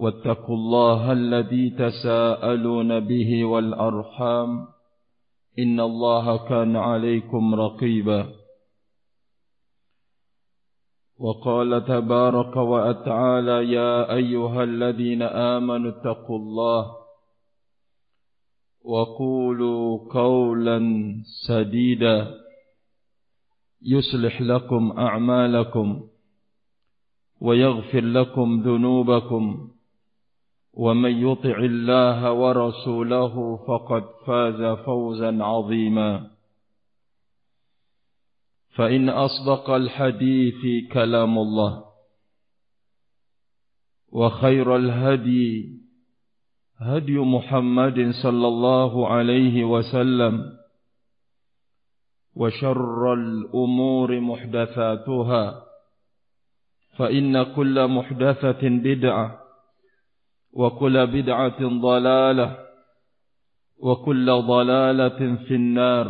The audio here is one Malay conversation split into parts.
واتقوا الله الذي تساءلون به والأرحام إن الله كان عليكم رقيبا. وقال تبارك وأتعالى يا أيها الذين آمنوا اتقوا الله وقولوا قولا سديدا يصلح لكم أعمالكم ويغفر لكم ذنوبكم ومن يطع الله ورسوله فقد فاز فوزا عظيما. فإن أصدق الحديث كلام الله وخير الهدي هدي محمد صلى الله عليه وسلم وشر الأمور محدثاتها فإن كل محدثة بدعة وكل بدعة ضلالة وكل ضلالة في النار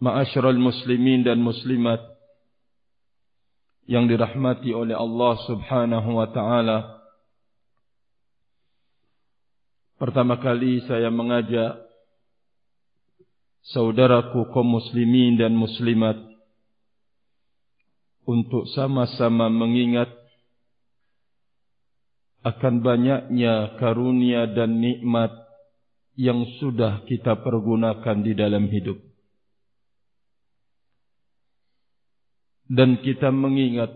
معاشر المسلمين dan muslimat yang dirahmati oleh Allah Subhanahu wa taala Pertama kali saya mengajak saudaraku kaum muslimin dan muslimat untuk sama-sama mengingat akan banyaknya karunia dan nikmat yang sudah kita pergunakan di dalam hidup. Dan kita mengingat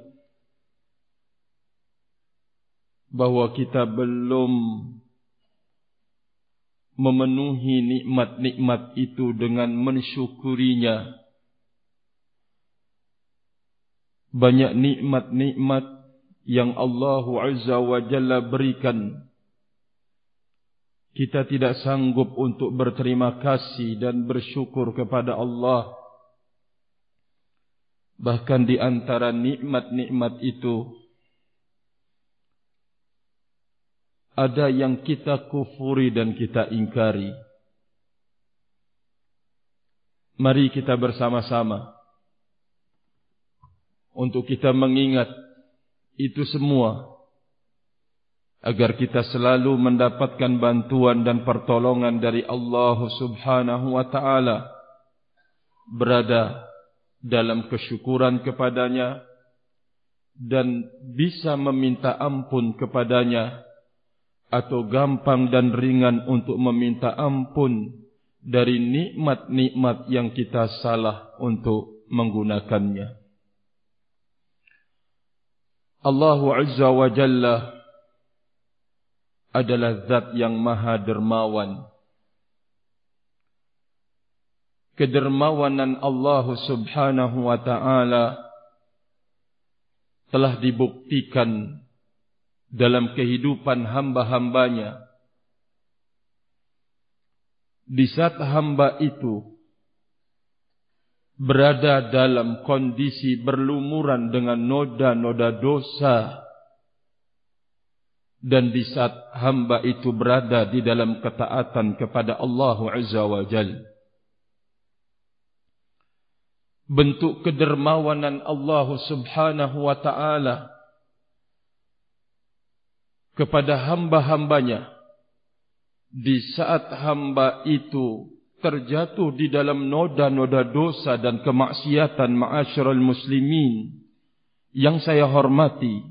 bahawa kita belum memenuhi nikmat-nikmat itu dengan mensyukurinya. Banyak nikmat-nikmat yang Allah Azza wa Jalla berikan. Kita tidak sanggup untuk berterima kasih dan bersyukur kepada Allah. Bahkan di antara nikmat-nikmat itu, ada yang kita kufuri dan kita ingkari. Mari kita bersama-sama untuk kita mengingat itu semua agar kita selalu mendapatkan bantuan dan pertolongan dari Allah Subhanahu wa taala berada dalam kesyukuran kepadanya dan bisa meminta ampun kepadanya atau gampang dan ringan untuk meminta ampun dari nikmat-nikmat yang kita salah untuk menggunakannya. Allah Azza wa Jalla adalah zat yang maha dermawan. Kedermawanan Allah Subhanahu wa taala telah dibuktikan dalam kehidupan hamba-hambanya. Di saat hamba itu berada dalam kondisi berlumuran dengan noda-noda dosa dan di saat hamba itu berada di dalam ketaatan kepada Allah Azza wa Jal. Bentuk kedermawanan Allah Subhanahu wa taala kepada hamba-hambanya di saat hamba itu terjatuh di dalam noda-noda dosa dan kemaksiatan ma'asyiral muslimin. Yang saya hormati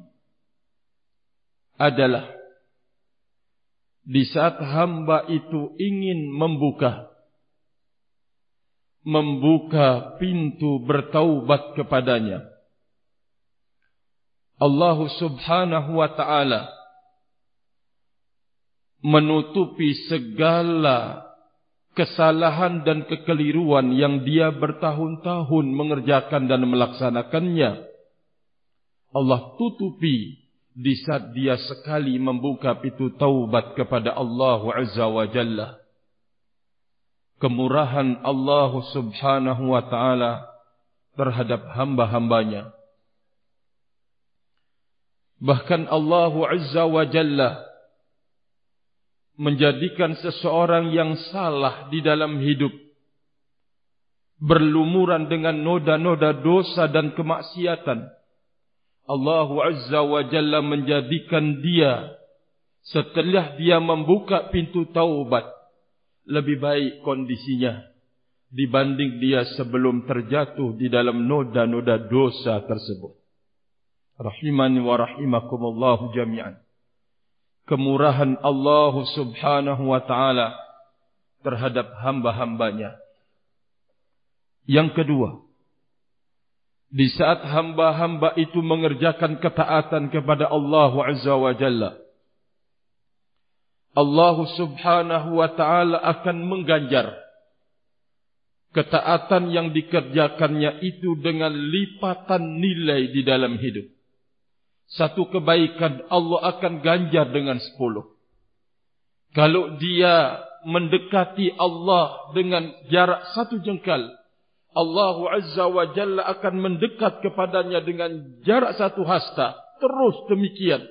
adalah di saat hamba itu ingin membuka membuka pintu bertaubat kepadanya Allah Subhanahu wa taala menutupi segala kesalahan dan kekeliruan yang dia bertahun-tahun mengerjakan dan melaksanakannya Allah tutupi di saat dia sekali membuka pintu taubat kepada Allah Azza wa Jalla. Kemurahan Allah Subhanahu wa taala terhadap hamba-hambanya. Bahkan Allah Azza wa Jalla menjadikan seseorang yang salah di dalam hidup berlumuran dengan noda-noda dosa dan kemaksiatan Allah Azza wa Jalla menjadikan dia setelah dia membuka pintu taubat lebih baik kondisinya dibanding dia sebelum terjatuh di dalam noda-noda dosa tersebut. Rahimani wa rahimakumullah jami'an. Kemurahan Allah Subhanahu wa taala terhadap hamba-hambanya. Yang kedua, di saat hamba-hamba itu mengerjakan ketaatan kepada Allah Azza wa Jalla. Allah Subhanahu wa taala akan mengganjar ketaatan yang dikerjakannya itu dengan lipatan nilai di dalam hidup. Satu kebaikan Allah akan ganjar dengan sepuluh. Kalau dia mendekati Allah dengan jarak satu jengkal, Allah Azza wa Jalla akan mendekat kepadanya dengan jarak satu hasta. Terus demikian.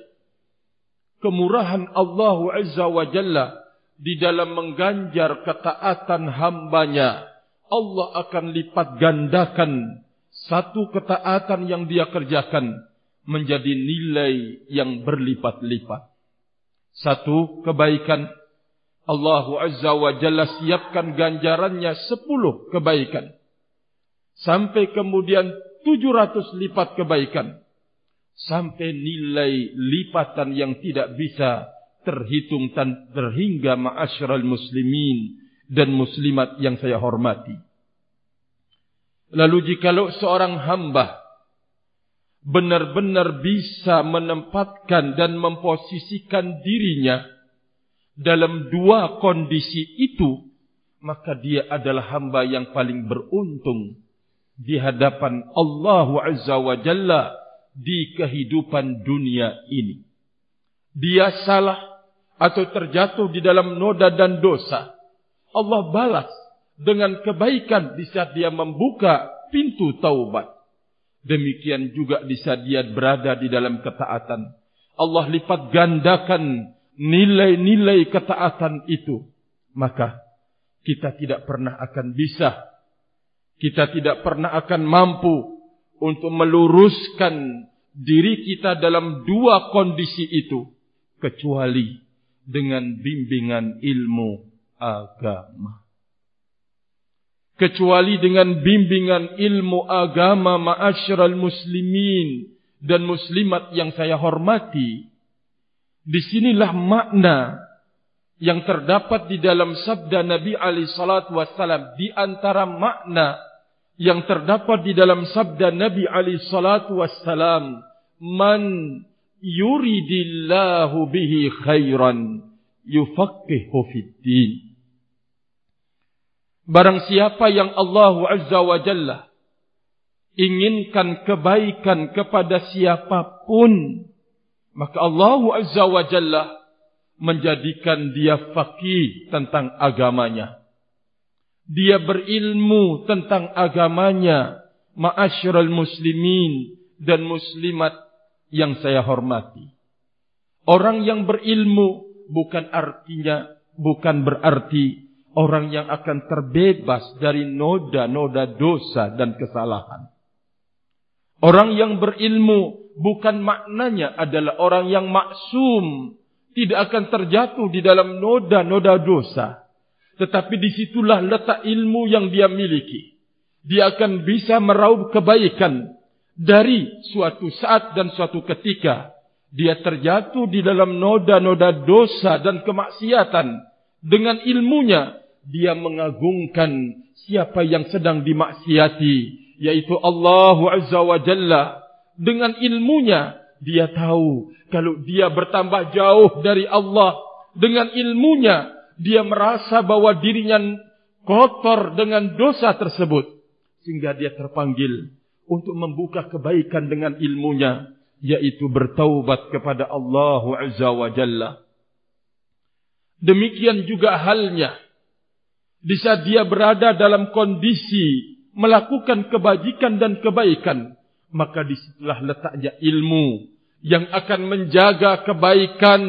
Kemurahan Allah Azza wa Jalla di dalam mengganjar ketaatan hambanya. Allah akan lipat gandakan satu ketaatan yang dia kerjakan menjadi nilai yang berlipat-lipat. Satu kebaikan. Allah Azza wa Jalla siapkan ganjarannya sepuluh kebaikan. Sampai kemudian 700 lipat kebaikan. Sampai nilai lipatan yang tidak bisa terhitung dan terhingga ma'asyiral muslimin dan muslimat yang saya hormati. Lalu jikalau seorang hamba benar-benar bisa menempatkan dan memposisikan dirinya dalam dua kondisi itu maka dia adalah hamba yang paling beruntung di hadapan Allah Azza wa Jalla di kehidupan dunia ini. Dia salah atau terjatuh di dalam noda dan dosa. Allah balas dengan kebaikan di saat dia membuka pintu taubat. Demikian juga di saat dia berada di dalam ketaatan. Allah lipat gandakan nilai-nilai ketaatan itu. Maka kita tidak pernah akan bisa kita tidak pernah akan mampu untuk meluruskan diri kita dalam dua kondisi itu kecuali dengan bimbingan ilmu agama kecuali dengan bimbingan ilmu agama ma'asyiral muslimin dan muslimat yang saya hormati disinilah makna yang terdapat di dalam sabda Nabi Ali Sallallahu Wasallam di antara makna yang terdapat di dalam sabda Nabi Ali salatu wassalam man yuridillahu bihi khairan yufaqihu fid din barang siapa yang Allah azza wa jalla inginkan kebaikan kepada siapapun maka Allah azza wa jalla menjadikan dia faqih tentang agamanya. Dia berilmu tentang agamanya ma'asyiral muslimin dan muslimat yang saya hormati. Orang yang berilmu bukan artinya bukan berarti orang yang akan terbebas dari noda-noda dosa dan kesalahan. Orang yang berilmu bukan maknanya adalah orang yang maksum, tidak akan terjatuh di dalam noda-noda dosa. Tetapi disitulah letak ilmu yang dia miliki. Dia akan bisa meraup kebaikan dari suatu saat dan suatu ketika dia terjatuh di dalam noda-noda dosa dan kemaksiatan dengan ilmunya dia mengagungkan siapa yang sedang dimaksiati yaitu Allah Azza wa Jalla. Dengan ilmunya dia tahu kalau dia bertambah jauh dari Allah. Dengan ilmunya dia merasa bahwa dirinya kotor dengan dosa tersebut. Sehingga dia terpanggil untuk membuka kebaikan dengan ilmunya yaitu bertaubat kepada Allah Azza wa Jalla. Demikian juga halnya di saat dia berada dalam kondisi melakukan kebajikan dan kebaikan, maka disitulah letaknya ilmu yang akan menjaga kebaikan,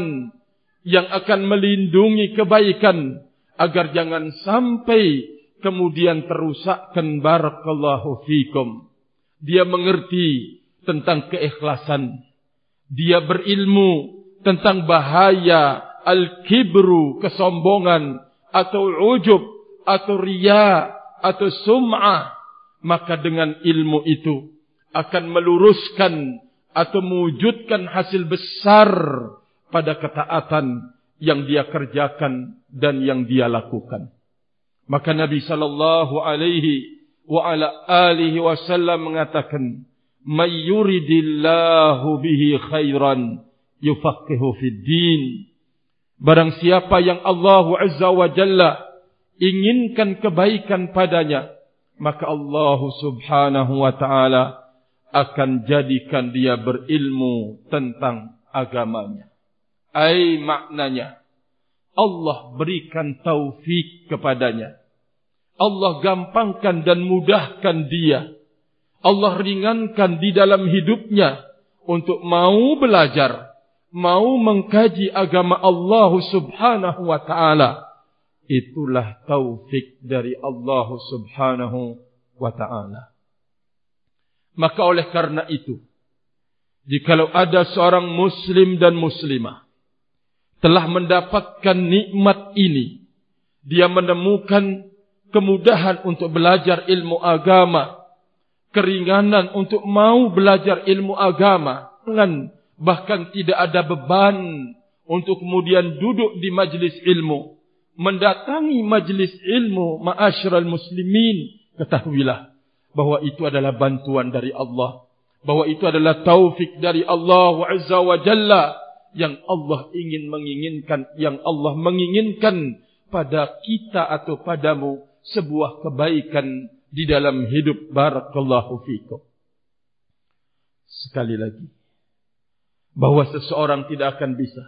yang akan melindungi kebaikan, agar jangan sampai kemudian terusakkan barakallahu fikum. Dia mengerti tentang keikhlasan. Dia berilmu tentang bahaya al-kibru, kesombongan atau ujub atau riya atau sum'ah. Maka dengan ilmu itu akan meluruskan atau mewujudkan hasil besar pada ketaatan yang dia kerjakan dan yang dia lakukan. Maka Nabi sallallahu alaihi wa ala alihi wasallam mengatakan, may yuridillahu bihi khairan yufaqihu fid din barang siapa yang Allah azza wa jalla inginkan kebaikan padanya maka Allah subhanahu wa taala akan jadikan dia berilmu tentang agamanya. Ai maknanya? Allah berikan taufik kepadanya. Allah gampangkan dan mudahkan dia. Allah ringankan di dalam hidupnya untuk mau belajar, mau mengkaji agama Allah Subhanahu wa taala. Itulah taufik dari Allah Subhanahu wa taala. Maka oleh karena itu, jikalau ada seorang muslim dan muslimah telah mendapatkan nikmat ini, dia menemukan kemudahan untuk belajar ilmu agama, keringanan untuk mau belajar ilmu agama dengan bahkan tidak ada beban untuk kemudian duduk di majlis ilmu mendatangi majlis ilmu ma'asyiral muslimin. Ketahuilah bahwa itu adalah bantuan dari Allah. Bahwa itu adalah taufik dari Allah azza wa jalla yang Allah ingin menginginkan yang Allah menginginkan pada kita atau padamu sebuah kebaikan di dalam hidup. Barakallahu fikum. Sekali lagi bahwa seseorang tidak akan bisa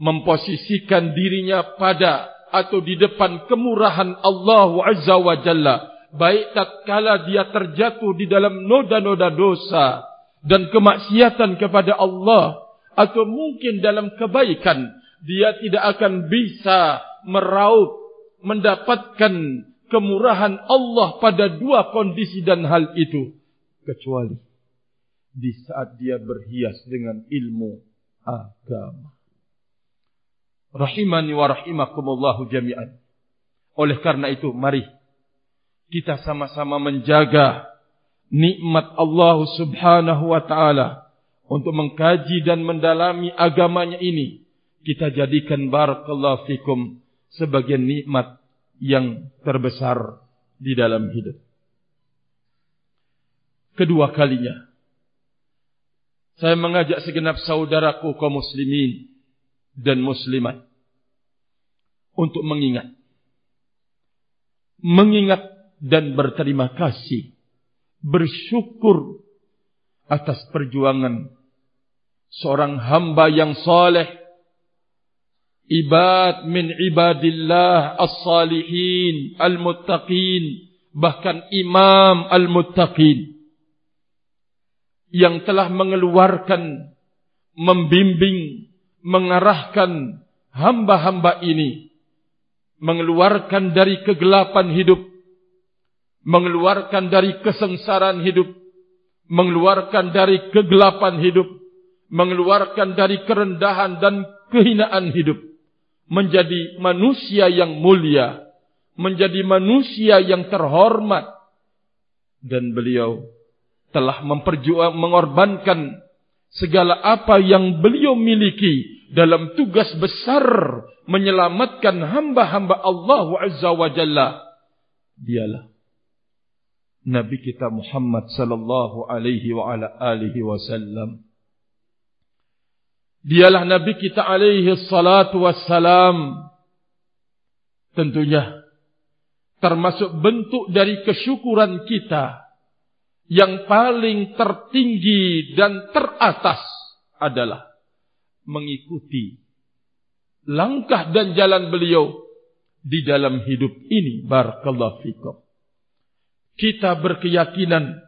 memposisikan dirinya pada atau di depan kemurahan Allah Azza wa Jalla baik tatkala dia terjatuh di dalam noda-noda dosa dan kemaksiatan kepada Allah atau mungkin dalam kebaikan dia tidak akan bisa meraup mendapatkan kemurahan Allah pada dua kondisi dan hal itu kecuali di saat dia berhias dengan ilmu agama. Rahimani wa rahimakumullahu jami'an. Oleh karena itu mari kita sama-sama menjaga nikmat Allah Subhanahu wa taala untuk mengkaji dan mendalami agamanya ini kita jadikan barakallahu fikum sebagai nikmat yang terbesar di dalam hidup. Kedua kalinya, saya mengajak segenap saudaraku kaum muslimin dan muslimat untuk mengingat. Mengingat dan berterima kasih. Bersyukur atas perjuangan seorang hamba yang saleh ibad min ibadillah as-salihin al-muttaqin bahkan imam al-muttaqin yang telah mengeluarkan membimbing, mengarahkan hamba-hamba ini mengeluarkan dari kegelapan hidup, mengeluarkan dari kesengsaraan hidup, mengeluarkan dari kegelapan hidup, mengeluarkan dari kerendahan dan kehinaan hidup, menjadi manusia yang mulia, menjadi manusia yang terhormat, dan beliau telah memperjuang mengorbankan segala apa yang beliau miliki dalam tugas besar menyelamatkan hamba-hamba Allah Azza wa Jalla. Dialah Nabi kita Muhammad sallallahu alaihi wa ala alihi wasallam. Dialah Nabi kita alaihi salatu wassalam. Tentunya termasuk bentuk dari kesyukuran kita yang paling tertinggi dan teratas adalah mengikuti langkah dan jalan beliau di dalam hidup ini. Barakallahu fikum. Kita berkeyakinan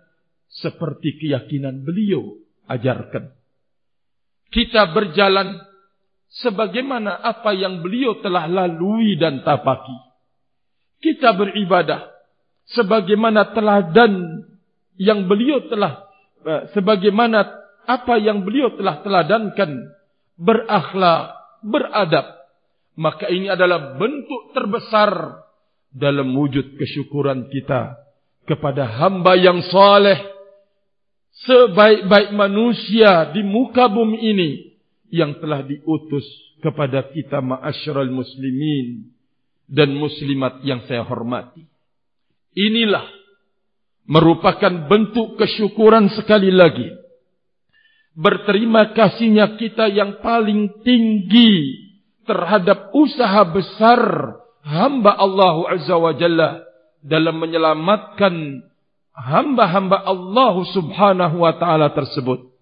seperti keyakinan beliau ajarkan. Kita berjalan sebagaimana apa yang beliau telah lalui dan tapaki. Kita beribadah sebagaimana teladan yang beliau telah eh, sebagaimana apa yang beliau telah teladankan berakhlak beradab maka ini adalah bentuk terbesar dalam wujud kesyukuran kita kepada hamba yang saleh sebaik-baik manusia di muka bumi ini yang telah diutus kepada kita ma'asyiral muslimin dan muslimat yang saya hormati. Inilah merupakan bentuk kesyukuran sekali lagi. Berterima kasihnya kita yang paling tinggi terhadap usaha besar hamba Allah Azza wa Jalla dalam menyelamatkan hamba-hamba Allah Subhanahu wa taala tersebut.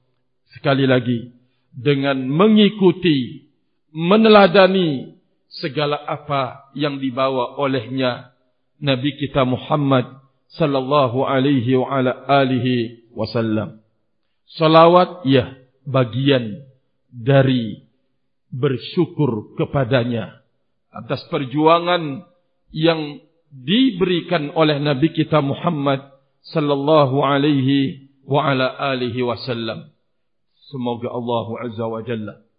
Sekali lagi dengan mengikuti meneladani segala apa yang dibawa olehnya Nabi kita Muhammad sallallahu alaihi wa ala alihi wasallam. Salawat ya bagian dari bersyukur kepadanya atas perjuangan yang diberikan oleh Nabi kita Muhammad sallallahu alaihi wa ala alihi wasallam. Semoga Allah azza wa jalla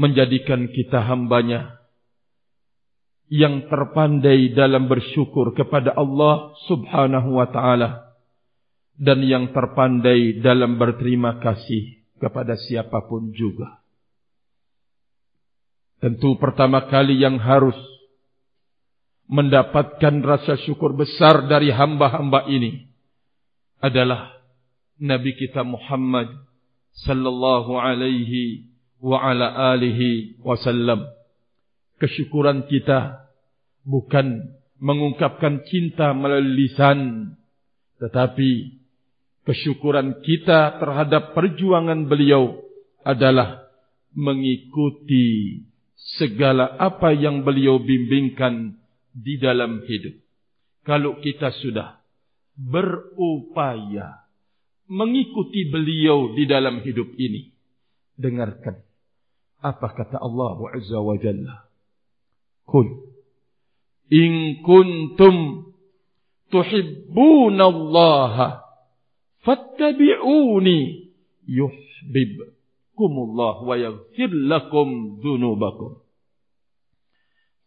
menjadikan kita hambanya yang terpandai dalam bersyukur kepada Allah subhanahu wa ta'ala dan yang terpandai dalam berterima kasih kepada siapapun juga. Tentu pertama kali yang harus mendapatkan rasa syukur besar dari hamba-hamba ini adalah Nabi kita Muhammad sallallahu alaihi wa ala alihi wasallam. Kesyukuran kita bukan mengungkapkan cinta melalui lisan tetapi kesyukuran kita terhadap perjuangan beliau adalah mengikuti segala apa yang beliau bimbingkan di dalam hidup. Kalau kita sudah berupaya mengikuti beliau di dalam hidup ini dengarkan apa kata Allah Azza wa Jalla Kul in kuntum tuhibbuna Allah fattabi'uni yuhibbukum Allah wa yaghfir lakum dhunubakum.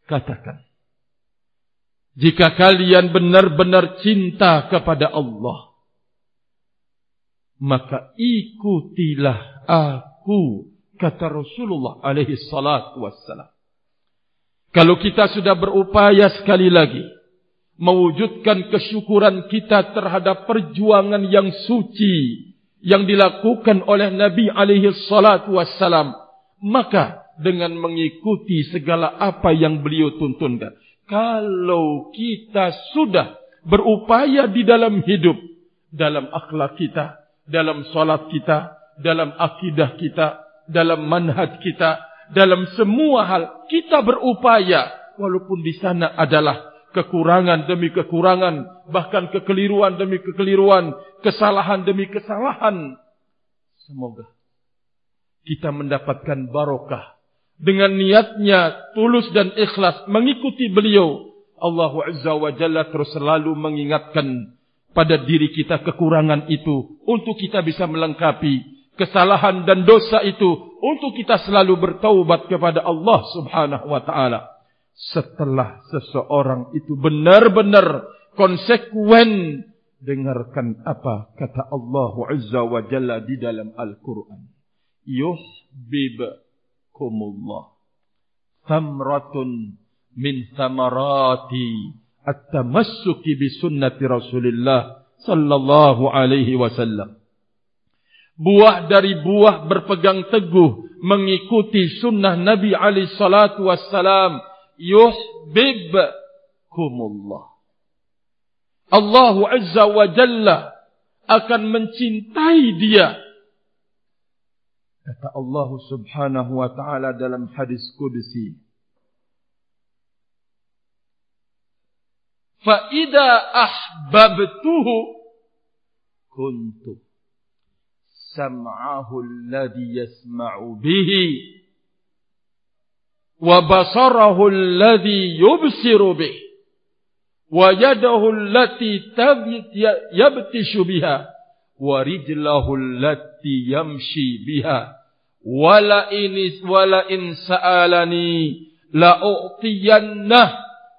Katakan jika kalian benar-benar cinta kepada Allah maka ikutilah aku kata Rasulullah alaihi salatu wassalam kalau kita sudah berupaya sekali lagi mewujudkan kesyukuran kita terhadap perjuangan yang suci yang dilakukan oleh Nabi alaihi salatu wassalam, maka dengan mengikuti segala apa yang beliau tuntunkan. Kalau kita sudah berupaya di dalam hidup, dalam akhlak kita, dalam salat kita, dalam akidah kita, dalam manhaj kita, dalam semua hal kita berupaya walaupun di sana adalah kekurangan demi kekurangan bahkan kekeliruan demi kekeliruan kesalahan demi kesalahan. Semoga kita mendapatkan barokah dengan niatnya tulus dan ikhlas mengikuti beliau. Allah Azza wa Jalla terus selalu mengingatkan pada diri kita kekurangan itu untuk kita bisa melengkapi kesalahan dan dosa itu untuk kita selalu bertaubat kepada Allah Subhanahu wa taala. Setelah seseorang itu benar-benar konsekuen dengarkan apa kata Allah Azza wa Jalla di dalam Al-Qur'an. Yuhibbukumullah thamratun min thamarati at-tamassuki bi sunnati Rasulillah sallallahu alaihi wasallam buah dari buah berpegang teguh mengikuti sunnah Nabi alaihi salatu wassalam. Yuhibbukumullah Allah Azza wa Jalla akan mencintai dia. Kata Allah subhanahu wa ta'ala dalam hadis kudsi. Fa'idha ahbabtuhu kuntu سمعه الذي يسمع به وبصره الذي يبصر به ويده التي يبتش بها ورجله التي يمشي بها. ولئن ولئن سألني لأعطينه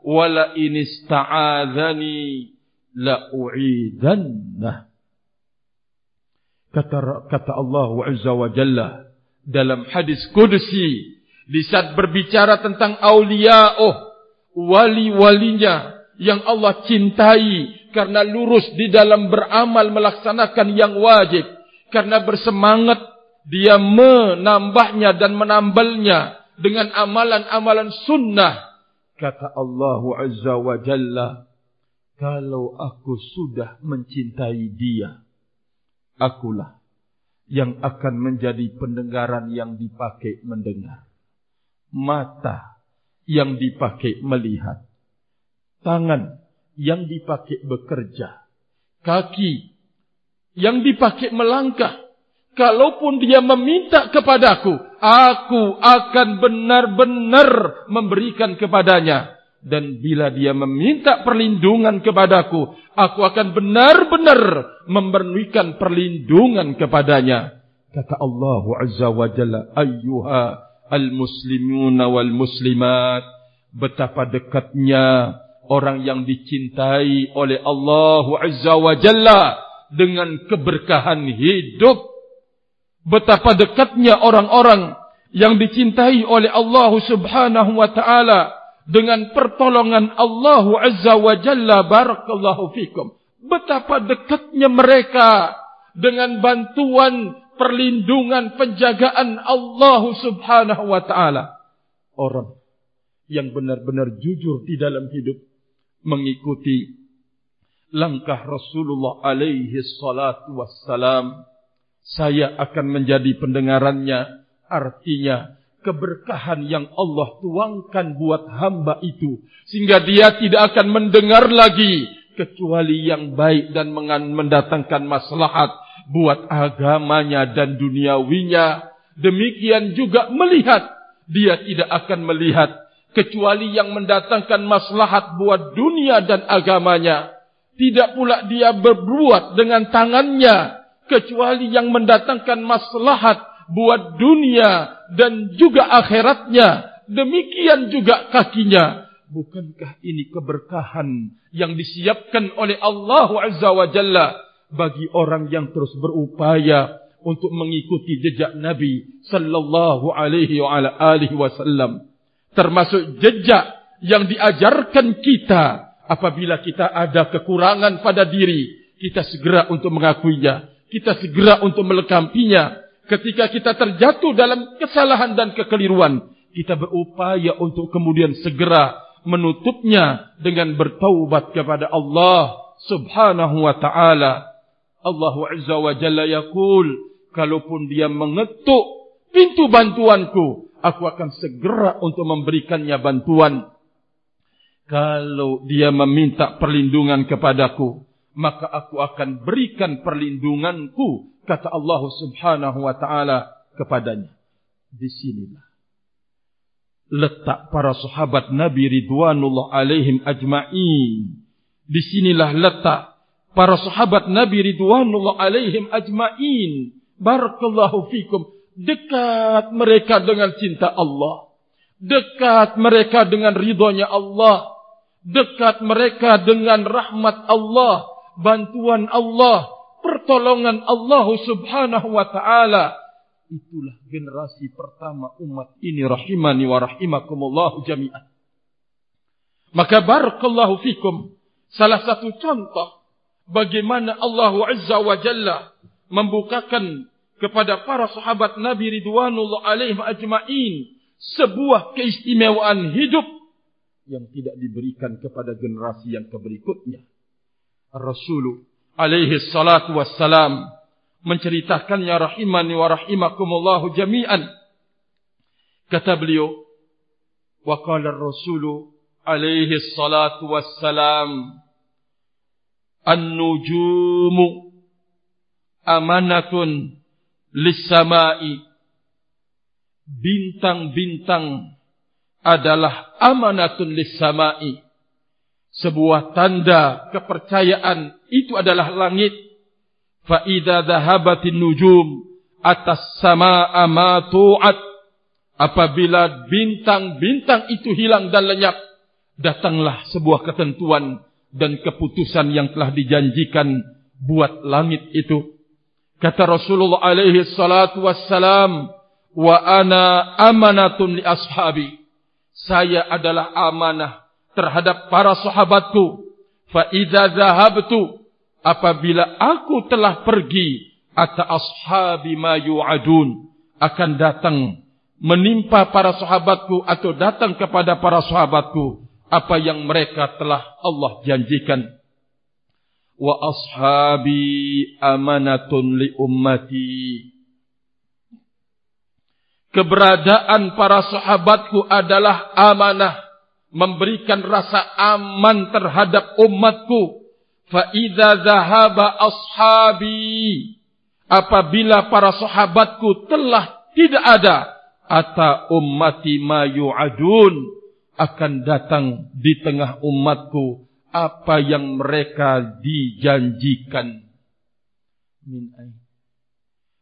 ولئن استعاذني لأعيدنه. Kata kata Allah azza wa jalla dalam hadis qudsi di saat berbicara tentang aulia oh wali-walinya yang Allah cintai karena lurus di dalam beramal melaksanakan yang wajib karena bersemangat dia menambahnya dan menambalnya dengan amalan-amalan sunnah. Kata Allah Azza wa Jalla, kalau aku sudah mencintai dia, akulah yang akan menjadi pendengaran yang dipakai mendengar. Mata yang dipakai melihat. Tangan yang dipakai bekerja. Kaki yang dipakai melangkah kalaupun dia meminta kepadaku, aku akan benar-benar memberikan kepadanya. Dan bila dia meminta perlindungan kepadaku, aku akan benar-benar memberikan perlindungan kepadanya. Kata Allah Azza wa Jalla, ayyuha al-muslimuna wal-muslimat, betapa dekatnya orang yang dicintai oleh Allah Azza wa Jalla dengan keberkahan hidup betapa dekatnya orang-orang yang dicintai oleh Allah Subhanahu wa taala dengan pertolongan Allah Azza wa Jalla barakallahu fikum betapa dekatnya mereka dengan bantuan perlindungan penjagaan Allah Subhanahu wa taala orang yang benar-benar jujur di dalam hidup mengikuti langkah Rasulullah alaihi salatu wassalam saya akan menjadi pendengarannya. Artinya, keberkahan yang Allah tuangkan buat hamba itu. Sehingga dia tidak akan mendengar lagi. Kecuali yang baik dan mendatangkan maslahat buat agamanya dan duniawinya. Demikian juga melihat. Dia tidak akan melihat. Kecuali yang mendatangkan maslahat buat dunia dan agamanya. Tidak pula dia berbuat dengan tangannya kecuali yang mendatangkan maslahat buat dunia dan juga akhiratnya. Demikian juga kakinya. Bukankah ini keberkahan yang disiapkan oleh Allah Azza wa Jalla bagi orang yang terus berupaya untuk mengikuti jejak Nabi sallallahu alaihi wa ala alihi wasallam termasuk jejak yang diajarkan kita apabila kita ada kekurangan pada diri kita segera untuk mengakuinya kita segera untuk melekampinya. Ketika kita terjatuh dalam kesalahan dan kekeliruan, kita berupaya untuk kemudian segera menutupnya dengan bertaubat kepada Allah Subhanahu wa taala. Allah Azza wa Jalla yaqul, kalaupun dia mengetuk pintu bantuanku, aku akan segera untuk memberikannya bantuan. Kalau dia meminta perlindungan kepadaku, maka aku akan berikan perlindunganku kata Allah Subhanahu wa taala kepadanya. Di sinilah letak para sahabat Nabi Ridwanullah alaihim ajma'in. Di sinilah letak para sahabat Nabi Ridwanullah alaihim ajma'in. Barakallahu fikum. Dekat mereka dengan cinta Allah. Dekat mereka dengan ridhonya Allah. Dekat mereka dengan rahmat Allah. Bantuan Allah. Pertolongan Allah subhanahu wa ta'ala. Itulah generasi pertama umat ini rahimani wa rahimakumullah jami'an. Maka barakallahu fikum. Salah satu contoh bagaimana Allah Azza wa Jalla membukakan kepada para sahabat Nabi Ridwanullah alaihim ajma'in sebuah keistimewaan hidup yang tidak diberikan kepada generasi yang berikutnya. Rasulullah alaihi salatu wassalam menceritakannya rahimani wa rahimakumullah jami'an. Kata beliau, wa qala ar-rasul alaihi salatu wassalam an-nujumu amanatun lis-sama'i bintang-bintang adalah amanatun lis-sama'i sebuah tanda kepercayaan itu adalah langit Fa'idha dhahabatin nujum atas sama amatu'at. Apabila bintang-bintang itu hilang dan lenyap, datanglah sebuah ketentuan dan keputusan yang telah dijanjikan buat langit itu. Kata Rasulullah alaihi salatu wassalam, wa ana amanatun li ashabi. Saya adalah amanah terhadap para sahabatku. Fa idza dhahabtu apabila aku telah pergi ata ashabi ma yu'adun akan datang menimpa para sahabatku atau datang kepada para sahabatku apa yang mereka telah Allah janjikan. Wa ashabi amanatun li ummati. Keberadaan para sahabatku adalah amanah memberikan rasa aman terhadap umatku Fa'idha zahaba ashabi. Apabila para sahabatku telah tidak ada. Ata ummati ma yu'adun. Akan datang di tengah umatku. Apa yang mereka dijanjikan.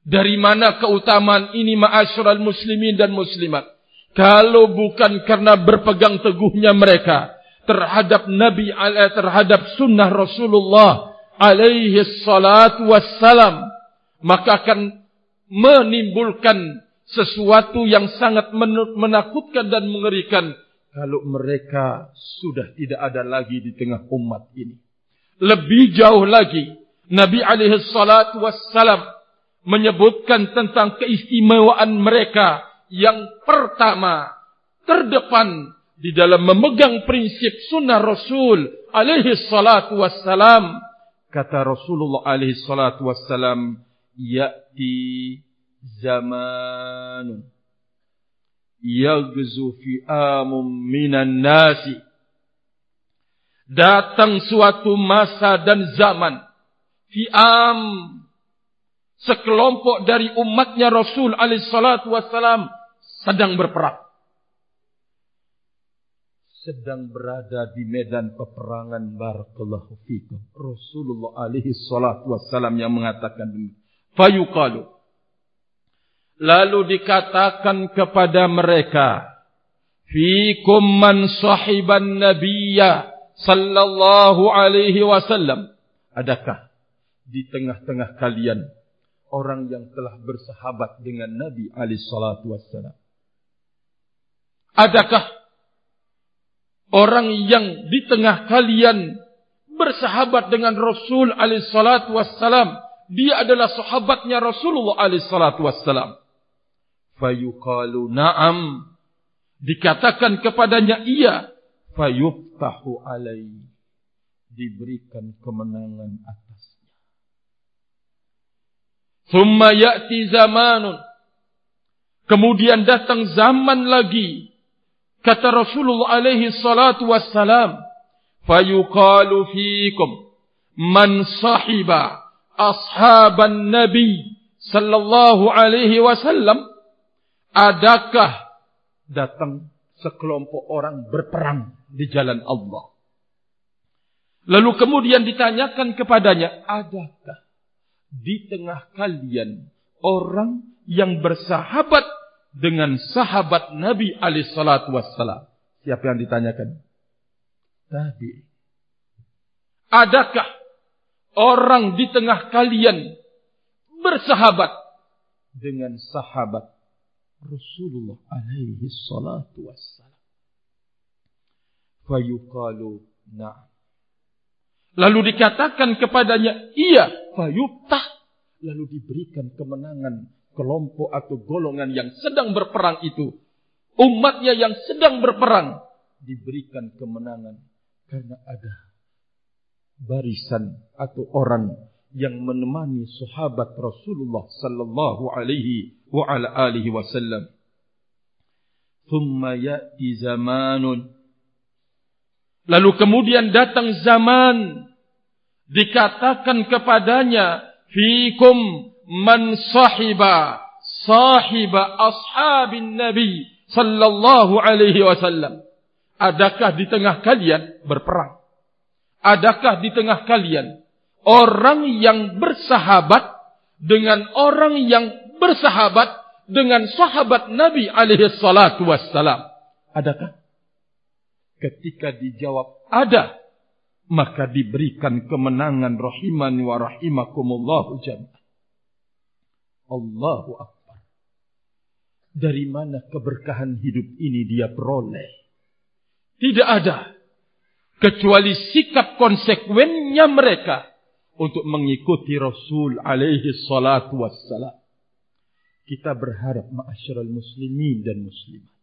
Dari mana keutamaan ini ma'asyiral muslimin dan muslimat? Kalau bukan karena berpegang teguhnya mereka terhadap Nabi eh, terhadap sunnah Rasulullah alaihi salatu wassalam maka akan menimbulkan sesuatu yang sangat menakutkan dan mengerikan kalau mereka sudah tidak ada lagi di tengah umat ini. Lebih jauh lagi Nabi alaihi salatu wassalam menyebutkan tentang keistimewaan mereka yang pertama terdepan di dalam memegang prinsip sunnah Rasul alaihi salatu wassalam. Kata Rasulullah alaihi salatu wassalam ya'ti zaman yaghzu fi amum minan nasi. Datang suatu masa dan zaman fi am sekelompok dari umatnya Rasul alaihi salatu wassalam sedang berperang. Sedang berada di medan peperangan barakallahu fikum. Rasulullah alaihi salatu wassalam yang mengatakan fayuqalu. Lalu dikatakan kepada mereka fikum man sahiban nabiyya sallallahu alaihi wasallam. Adakah di tengah-tengah kalian orang yang telah bersahabat dengan Nabi alaihi salatu wassalam. Adakah orang yang di tengah kalian bersahabat dengan Rasul alaihi salatu wassalam dia adalah sahabatnya Rasulullah alaihi salatu wassalam? Fayuqalu na'am. Dikatakan kepadanya iya. Fayuftahu alaihi diberikan kemenangan atasnya thumma ya'ti zamanun. Kemudian datang zaman lagi. Kata Rasulullah alaihi salatu wassalam, "Fayuqalu fiikum man sahiba ashaban nabi sallallahu alaihi wasallam adakah datang sekelompok orang berperang di jalan Allah? Lalu kemudian ditanyakan kepadanya adakah di tengah kalian orang yang bersahabat dengan sahabat Nabi alaihi salatu wassalam siapa yang ditanyakan tadi adakah orang di tengah kalian bersahabat dengan sahabat Rasulullah alaihi salatu wassalam. Fayuqalu na'am. Lalu dikatakan kepadanya, iya, fayuqtah. Lalu diberikan kemenangan kelompok atau golongan yang sedang berperang itu. Umatnya yang sedang berperang. Diberikan kemenangan. Karena ada barisan atau orang yang menemani sahabat Rasulullah sallallahu alaihi wa ala alihi wasallam. Thumma ya'ti zamanun. Lalu kemudian datang zaman dikatakan kepadanya fikum man sahiba sahiba ashabin nabi sallallahu alaihi wasallam. Adakah di tengah kalian berperang? Adakah di tengah kalian orang yang bersahabat dengan orang yang bersahabat dengan sahabat Nabi alaihi salatu wassalam? Adakah? Ketika dijawab ada, maka diberikan kemenangan rahimani wa rahimakumullahu jami'an. Allahu Akbar. Dari mana keberkahan hidup ini dia peroleh? Tidak ada kecuali sikap konsekuennya mereka untuk mengikuti Rasul alaihi salatu wassalam. Kita berharap ma'asyiral muslimin dan muslimat.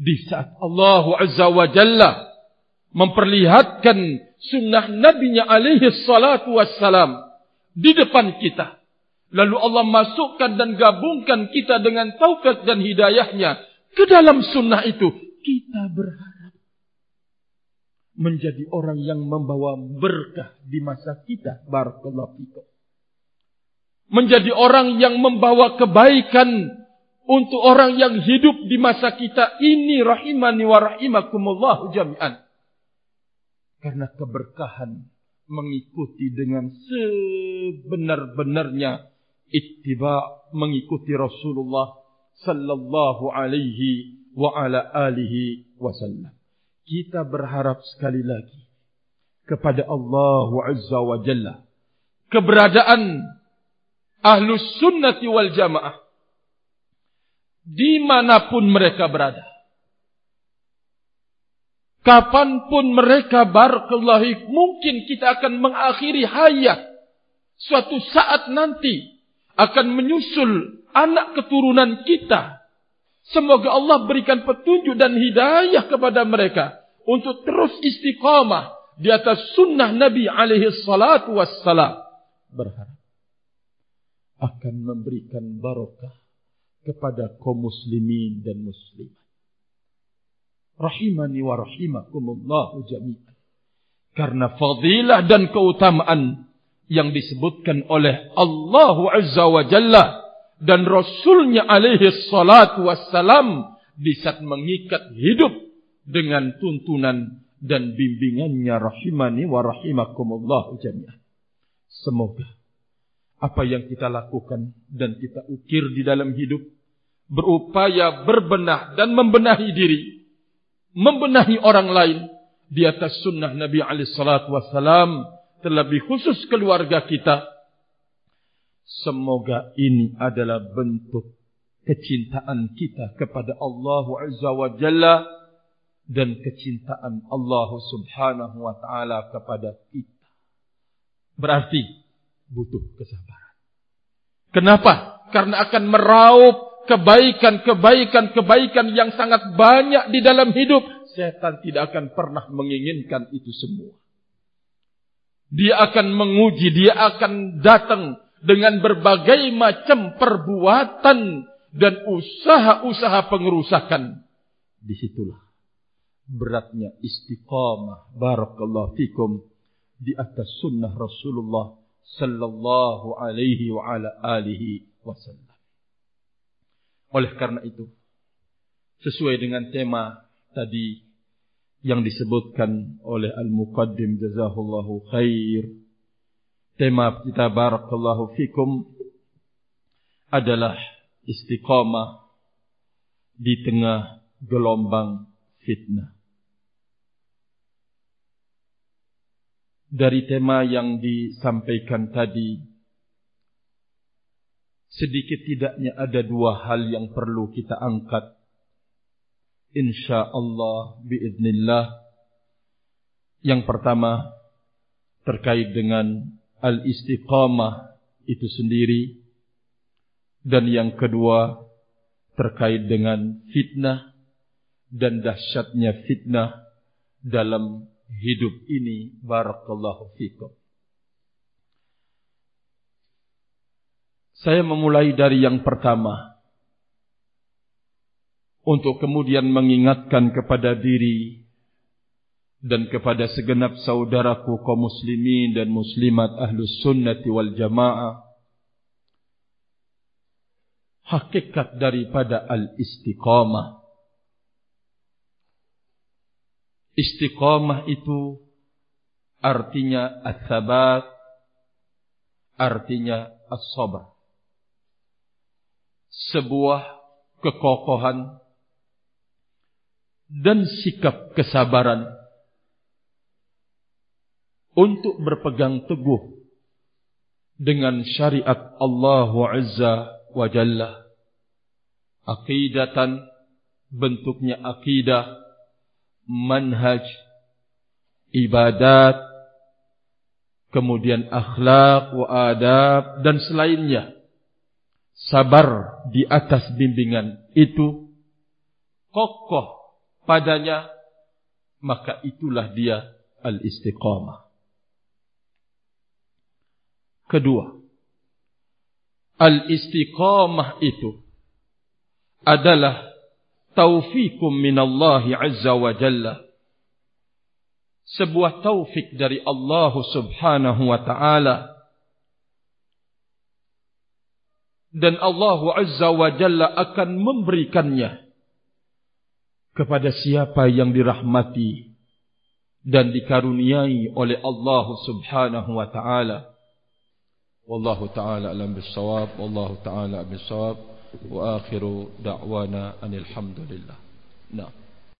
Di saat Allah Azza wa Jalla memperlihatkan sunnah Nabi-Nya alaihi salatu wassalam di depan kita. Lalu Allah masukkan dan gabungkan kita dengan taufik dan hidayahnya ke dalam sunnah itu. Kita berharap menjadi orang yang membawa berkah di masa kita barakallahu fikum menjadi orang yang membawa kebaikan untuk orang yang hidup di masa kita ini rahimani wa rahimakumullah jami'an. Karena keberkahan mengikuti dengan sebenar-benarnya ittiba mengikuti Rasulullah sallallahu alaihi wa ala alihi wasallam. Kita berharap sekali lagi kepada Allah Azza wa Jalla keberadaan Ahlus Sunnati wal Jamaah dimanapun mereka berada. Kapanpun mereka barakallahu mungkin kita akan mengakhiri hayat. Suatu saat nanti akan menyusul anak keturunan kita. Semoga Allah berikan petunjuk dan hidayah kepada mereka untuk terus istiqamah di atas sunnah Nabi alaihi salatu wassalam. Berharap akan memberikan barakah kepada kaum muslimin dan muslimat rahimani wa rahimakumullah jami'an karena fadilah dan keutamaan yang disebutkan oleh Allah azza wa jalla dan rasulnya alaihi salatu wassalam di saat mengikat hidup dengan tuntunan dan bimbingannya rahimani wa rahimakumullah jami'ah. Semoga apa yang kita lakukan dan kita ukir di dalam hidup berupaya berbenah dan membenahi diri, membenahi orang lain di atas sunnah Nabi alaihi terlebih khusus keluarga kita. Semoga ini adalah bentuk kecintaan kita kepada Allah Azza wa Jalla dan kecintaan Allah Subhanahu wa taala kepada kita. Berarti butuh kesabaran. Kenapa? Karena akan meraup kebaikan-kebaikan kebaikan yang sangat banyak di dalam hidup. Setan tidak akan pernah menginginkan itu semua. Dia akan menguji, dia akan datang dengan berbagai macam perbuatan dan usaha-usaha pengerusakan. Disitulah beratnya istiqamah barakallahu fikum di atas sunnah Rasulullah sallallahu alaihi wa ala alihi wasallam. Oleh karena itu, sesuai dengan tema tadi yang disebutkan oleh Al-Muqaddim jazahullahu khair, tema kita barakallahu fikum adalah istiqamah di tengah gelombang fitnah. Dari tema yang disampaikan tadi, sedikit tidaknya ada dua hal yang perlu kita angkat. InsyaAllah, biiznillah. Yang pertama, terkait dengan al-istiqamah itu sendiri. Dan yang kedua, terkait dengan fitnah dan dahsyatnya fitnah dalam hidup ini. Barakallahu fikum. Saya memulai dari yang pertama. Untuk kemudian mengingatkan kepada diri dan kepada segenap saudaraku kaum muslimin dan muslimat ahlus sunnati wal jamaah hakikat daripada al-istiqamah Istiqamah itu artinya as-sabat, artinya as-sabar. Sebuah kekokohan dan sikap kesabaran untuk berpegang teguh dengan syariat Allah Azza wa Jalla. Aqidatan bentuknya akidah manhaj, ibadat, kemudian akhlak, wa adab, dan selainnya. Sabar di atas bimbingan itu, kokoh padanya, maka itulah dia al-istiqamah. Kedua, al-istiqamah itu adalah taufikum minallahi azza wa jalla. Sebuah taufik dari Allah subhanahu wa ta'ala. Dan Allah azza wa jalla akan memberikannya kepada siapa yang dirahmati dan dikaruniai oleh Allah subhanahu wa ta'ala. Wallahu ta'ala alam bisawab wallahu ta'ala bisawab وآخر دعوانا أن الحمد لله. نعم.